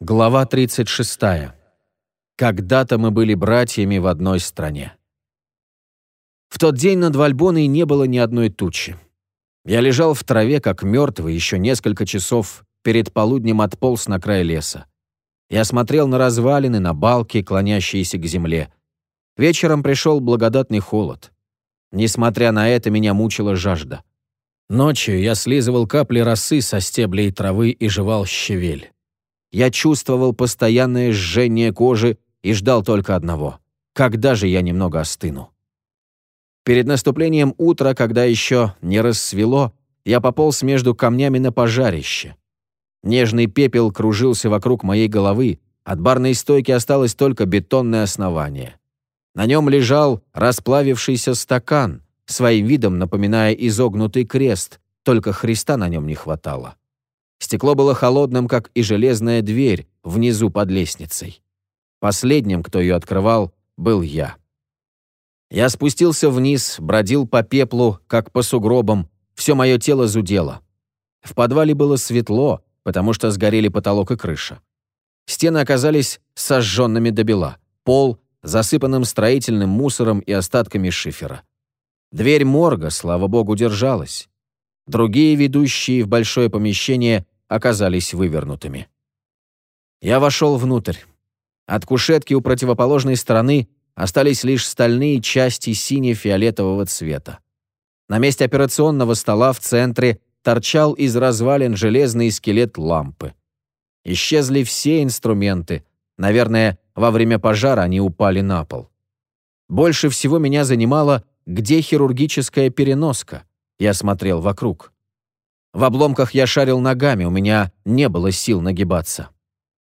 Глава 36. Когда-то мы были братьями в одной стране. В тот день над Вальбоной не было ни одной тучи. Я лежал в траве, как мертвый, еще несколько часов перед полуднем отполз на край леса. Я смотрел на развалины, на балки, клонящиеся к земле. Вечером пришел благодатный холод. Несмотря на это, меня мучила жажда. Ночью я слизывал капли росы со стеблей травы и жевал щавель. Я чувствовал постоянное жжение кожи и ждал только одного. Когда же я немного остыну? Перед наступлением утра, когда еще не рассвело, я пополз между камнями на пожарище. Нежный пепел кружился вокруг моей головы, от барной стойки осталось только бетонное основание. На нем лежал расплавившийся стакан, своим видом напоминая изогнутый крест, только Христа на нем не хватало. Стекло было холодным, как и железная дверь внизу под лестницей. Последним, кто ее открывал, был я. Я спустился вниз, бродил по пеплу, как по сугробам, все мое тело зудело. В подвале было светло, потому что сгорели потолок и крыша. Стены оказались сожженными до бела, пол засыпанным строительным мусором и остатками шифера. Дверь морга, слава богу, держалась. Другие, ведущие в большое помещение, оказались вывернутыми. Я вошел внутрь. От кушетки у противоположной стороны остались лишь стальные части сине-фиолетового цвета. На месте операционного стола в центре торчал из развалин железный скелет лампы. Исчезли все инструменты. Наверное, во время пожара они упали на пол. Больше всего меня занимало, где хирургическая переноска. Я смотрел вокруг. В обломках я шарил ногами, у меня не было сил нагибаться.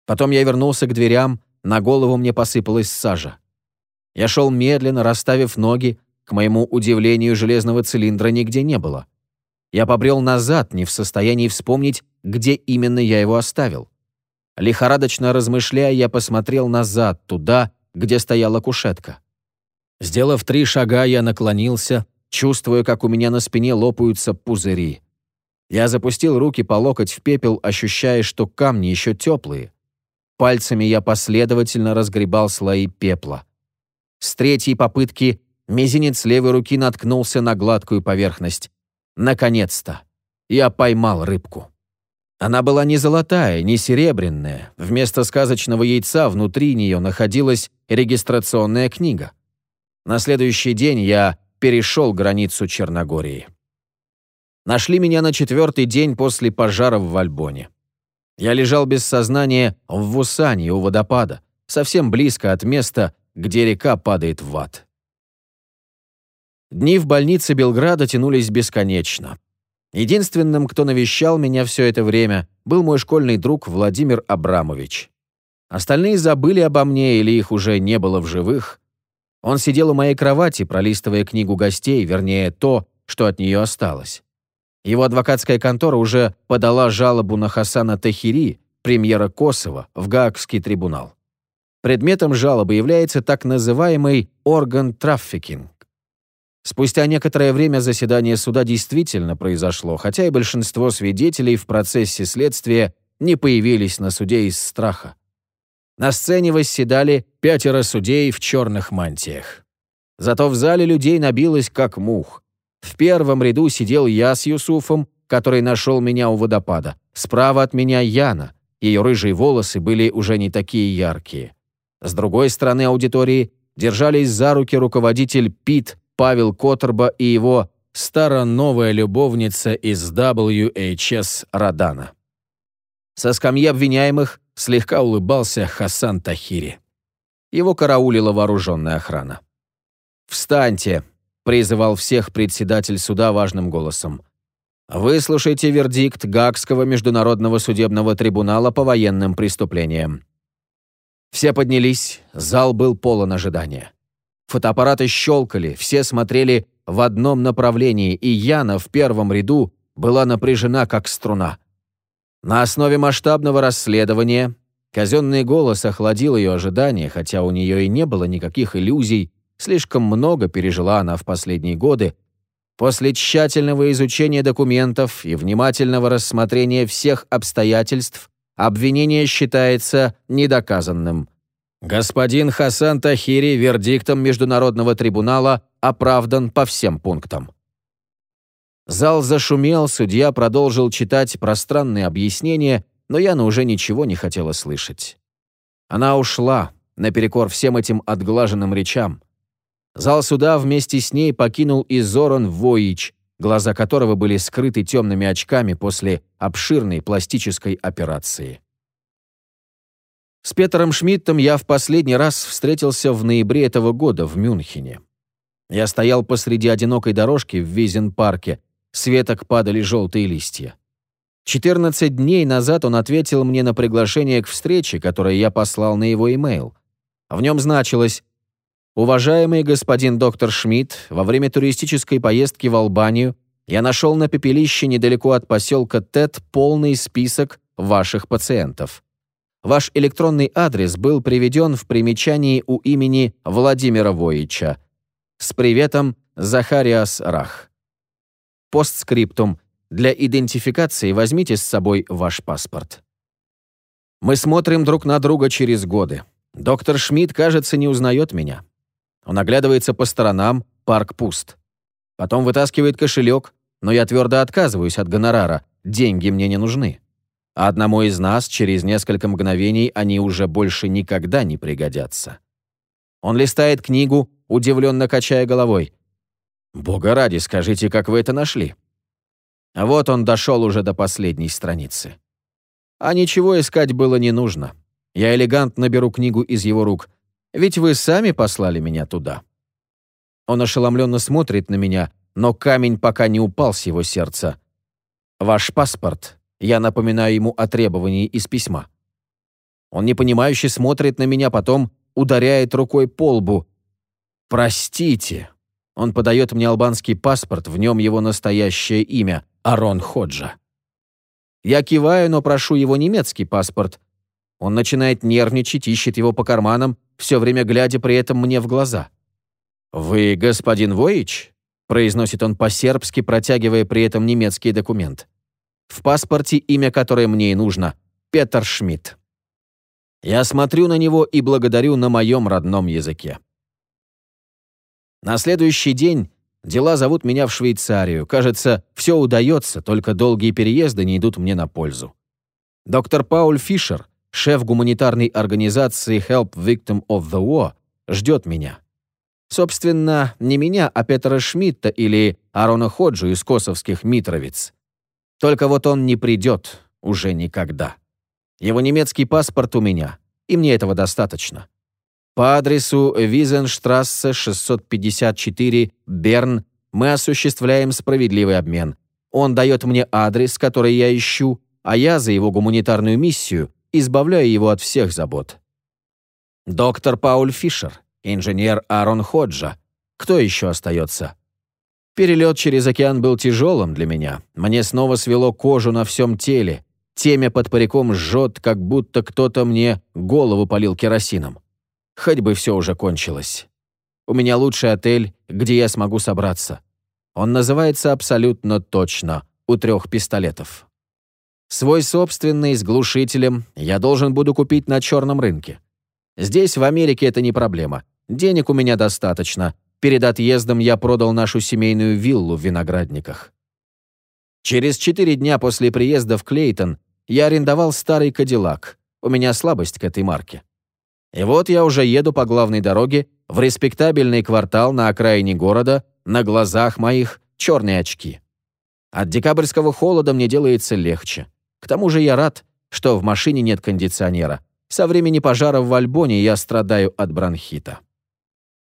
Потом я вернулся к дверям, на голову мне посыпалась сажа. Я шел медленно, расставив ноги, к моему удивлению, железного цилиндра нигде не было. Я побрел назад, не в состоянии вспомнить, где именно я его оставил. Лихорадочно размышляя, я посмотрел назад, туда, где стояла кушетка. Сделав три шага, я наклонился, чувствуя, как у меня на спине лопаются пузыри. Я запустил руки по локоть в пепел, ощущая, что камни еще теплые. Пальцами я последовательно разгребал слои пепла. С третьей попытки мизинец левой руки наткнулся на гладкую поверхность. Наконец-то! Я поймал рыбку. Она была не золотая, не серебряная. Вместо сказочного яйца внутри нее находилась регистрационная книга. На следующий день я перешел границу Черногории. Нашли меня на четвертый день после пожара в Вальбоне. Я лежал без сознания в Вусане у водопада, совсем близко от места, где река падает в ад. Дни в больнице Белграда тянулись бесконечно. Единственным, кто навещал меня все это время, был мой школьный друг Владимир Абрамович. Остальные забыли обо мне или их уже не было в живых, он сидел у моей кровати, пролистывая книгу гостей, вернее, то, что от нее осталось. Его адвокатская контора уже подала жалобу на Хасана Тахири, премьера Косово, в Гаагский трибунал. Предметом жалобы является так называемый орган-траффикинг. Спустя некоторое время заседание суда действительно произошло, хотя и большинство свидетелей в процессе следствия не появились на суде из страха. На сцене восседали пятеро судей в черных мантиях. Зато в зале людей набилось как мух. В первом ряду сидел я с Юсуфом, который нашел меня у водопада. Справа от меня Яна. Ее рыжие волосы были уже не такие яркие. С другой стороны аудитории держались за руки руководитель ПИТ Павел Которба и его старо-новая любовница из WHS Радана. Со скамьи обвиняемых слегка улыбался Хасан Тахири. Его караулила вооруженная охрана. «Встаньте!» — призывал всех председатель суда важным голосом. «Выслушайте вердикт Гаагского международного судебного трибунала по военным преступлениям». Все поднялись, зал был полон ожидания. Фотоаппараты щелкали, все смотрели в одном направлении, и Яна в первом ряду была напряжена, как струна. На основе масштабного расследования казенный голос охладил ее ожидания, хотя у нее и не было никаких иллюзий, слишком много пережила она в последние годы. После тщательного изучения документов и внимательного рассмотрения всех обстоятельств Обвинение считается недоказанным. Господин Хасан Тахири вердиктом Международного трибунала оправдан по всем пунктам. Зал зашумел, судья продолжил читать пространные объяснения, но Яна уже ничего не хотела слышать. Она ушла, наперекор всем этим отглаженным речам. Зал суда вместе с ней покинул и Зоран Воич, глаза которого были скрыты темными очками после обширной пластической операции. С Петером Шмидтом я в последний раз встретился в ноябре этого года в Мюнхене. Я стоял посреди одинокой дорожки в Визен-парке, с веток падали желтые листья. 14 дней назад он ответил мне на приглашение к встрече, которое я послал на его имейл. В нем значилось «Уважаемый господин доктор Шмидт, во время туристической поездки в Албанию я нашел на пепелище недалеко от поселка Тет полный список ваших пациентов. Ваш электронный адрес был приведен в примечании у имени Владимира Воича. С приветом, Захариас Рах. Постскриптум. Для идентификации возьмите с собой ваш паспорт. Мы смотрим друг на друга через годы. Доктор Шмидт, кажется, не узнает меня. Он оглядывается по сторонам, парк пуст. Потом вытаскивает кошелек, но я твердо отказываюсь от гонорара, деньги мне не нужны. А одному из нас через несколько мгновений они уже больше никогда не пригодятся. Он листает книгу, удивленно качая головой. «Бога ради, скажите, как вы это нашли?» А вот он дошел уже до последней страницы. А ничего искать было не нужно. Я элегантно беру книгу из его рук. Ведь вы сами послали меня туда. Он ошеломленно смотрит на меня, но камень пока не упал с его сердца. Ваш паспорт. Я напоминаю ему о требовании из письма. Он непонимающе смотрит на меня, потом ударяет рукой по лбу. «Простите». Он подает мне албанский паспорт, в нем его настоящее имя — Арон Ходжа. Я киваю, но прошу его немецкий паспорт. Он начинает нервничать, ищет его по карманам, все время глядя при этом мне в глаза. «Вы господин Воич?» — произносит он по-сербски, протягивая при этом немецкий документ. В паспорте имя, которое мне и нужно — Петер Шмидт. Я смотрю на него и благодарю на моем родном языке. На следующий день дела зовут меня в Швейцарию. Кажется, все удается, только долгие переезды не идут мне на пользу. Доктор Пауль Фишер, шеф гуманитарной организации Help Victim of the War, ждет меня. Собственно, не меня, а Петра Шмидта или Арона Ходжу из косовских Митровиц. Только вот он не придет уже никогда. Его немецкий паспорт у меня, и мне этого достаточно. По адресу Визенштрассе 654, Берн, мы осуществляем справедливый обмен. Он дает мне адрес, который я ищу, а я за его гуманитарную миссию избавляю его от всех забот. Доктор Пауль Фишер, инженер Аарон Ходжа. Кто еще остается? Перелет через океан был тяжелым для меня. Мне снова свело кожу на всем теле. Темя под париком жжет, как будто кто-то мне голову полил керосином. Хоть бы все уже кончилось. У меня лучший отель, где я смогу собраться. Он называется абсолютно точно «У трех пистолетов». Свой собственный с глушителем я должен буду купить на черном рынке. Здесь, в Америке, это не проблема. Денег у меня достаточно, Перед отъездом я продал нашу семейную виллу в Виноградниках. Через четыре дня после приезда в Клейтон я арендовал старый Кадиллак. У меня слабость к этой марке. И вот я уже еду по главной дороге в респектабельный квартал на окраине города, на глазах моих черные очки. От декабрьского холода мне делается легче. К тому же я рад, что в машине нет кондиционера. Со времени пожара в Альбоне я страдаю от бронхита.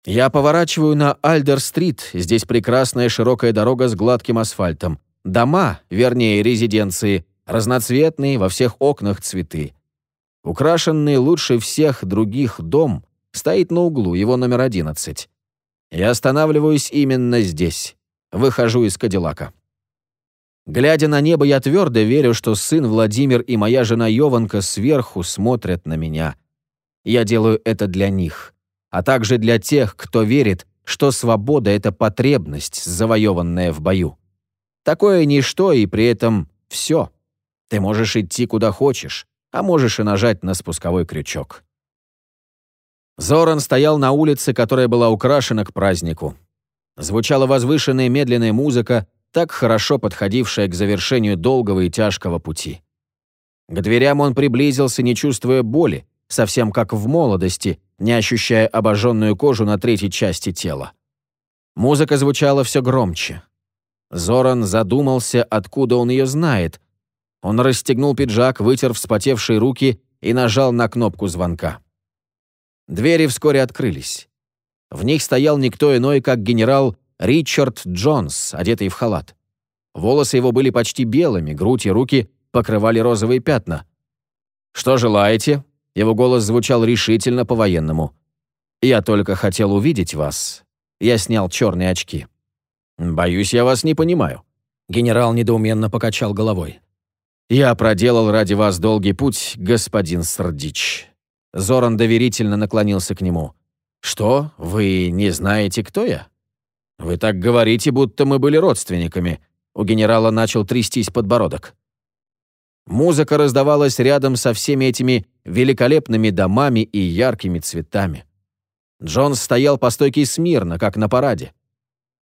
Я поворачиваю на Альдер-стрит, здесь прекрасная широкая дорога с гладким асфальтом. Дома, вернее, резиденции, разноцветные, во всех окнах цветы. Украшенный лучше всех других дом стоит на углу, его номер 11. Я останавливаюсь именно здесь. Выхожу из Кадиллака. Глядя на небо, я твердо верю, что сын Владимир и моя жена Йованка сверху смотрят на меня. Я делаю это для них а также для тех, кто верит, что свобода — это потребность, завоеванная в бою. Такое ничто и при этом все. Ты можешь идти куда хочешь, а можешь и нажать на спусковой крючок. Зоран стоял на улице, которая была украшена к празднику. Звучала возвышенная медленная музыка, так хорошо подходившая к завершению долгого и тяжкого пути. К дверям он приблизился, не чувствуя боли, совсем как в молодости, не ощущая обожженную кожу на третьей части тела. Музыка звучала все громче. Зоран задумался, откуда он ее знает. Он расстегнул пиджак, вытер вспотевшие руки и нажал на кнопку звонка. Двери вскоре открылись. В них стоял никто иной, как генерал Ричард Джонс, одетый в халат. Волосы его были почти белыми, грудь и руки покрывали розовые пятна. «Что желаете?» Его голос звучал решительно по-военному. «Я только хотел увидеть вас». Я снял черные очки. «Боюсь, я вас не понимаю». Генерал недоуменно покачал головой. «Я проделал ради вас долгий путь, господин Сардич». Зоран доверительно наклонился к нему. «Что? Вы не знаете, кто я?» «Вы так говорите, будто мы были родственниками». У генерала начал трястись подбородок. Музыка раздавалась рядом со всеми этими великолепными домами и яркими цветами. Джон стоял по стойке смирно, как на параде.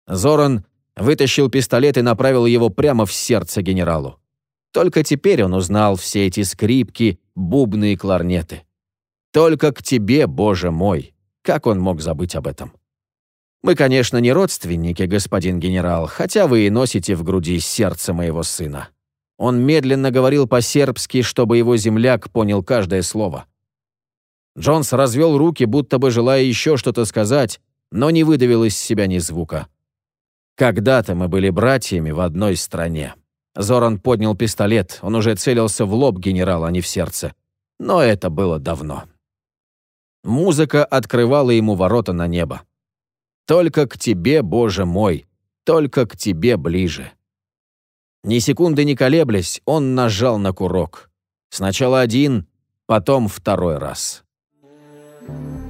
Зоран вытащил пистолет и направил его прямо в сердце генералу. Только теперь он узнал все эти скрипки, бубны и кларнеты. Только к тебе, Боже мой! Как он мог забыть об этом? Мы, конечно, не родственники, господин генерал, хотя вы и носите в груди сердце моего сына. Он медленно говорил по-сербски, чтобы его земляк понял каждое слово. Джонс развел руки, будто бы желая еще что-то сказать, но не выдавил из себя ни звука. «Когда-то мы были братьями в одной стране». Зоран поднял пистолет, он уже целился в лоб генерала, а не в сердце. Но это было давно. Музыка открывала ему ворота на небо. Только к Тебе, Боже мой, только к Тебе ближе». Ни секунды не колеблясь, он нажал на курок. Сначала один, потом второй раз. Thank you.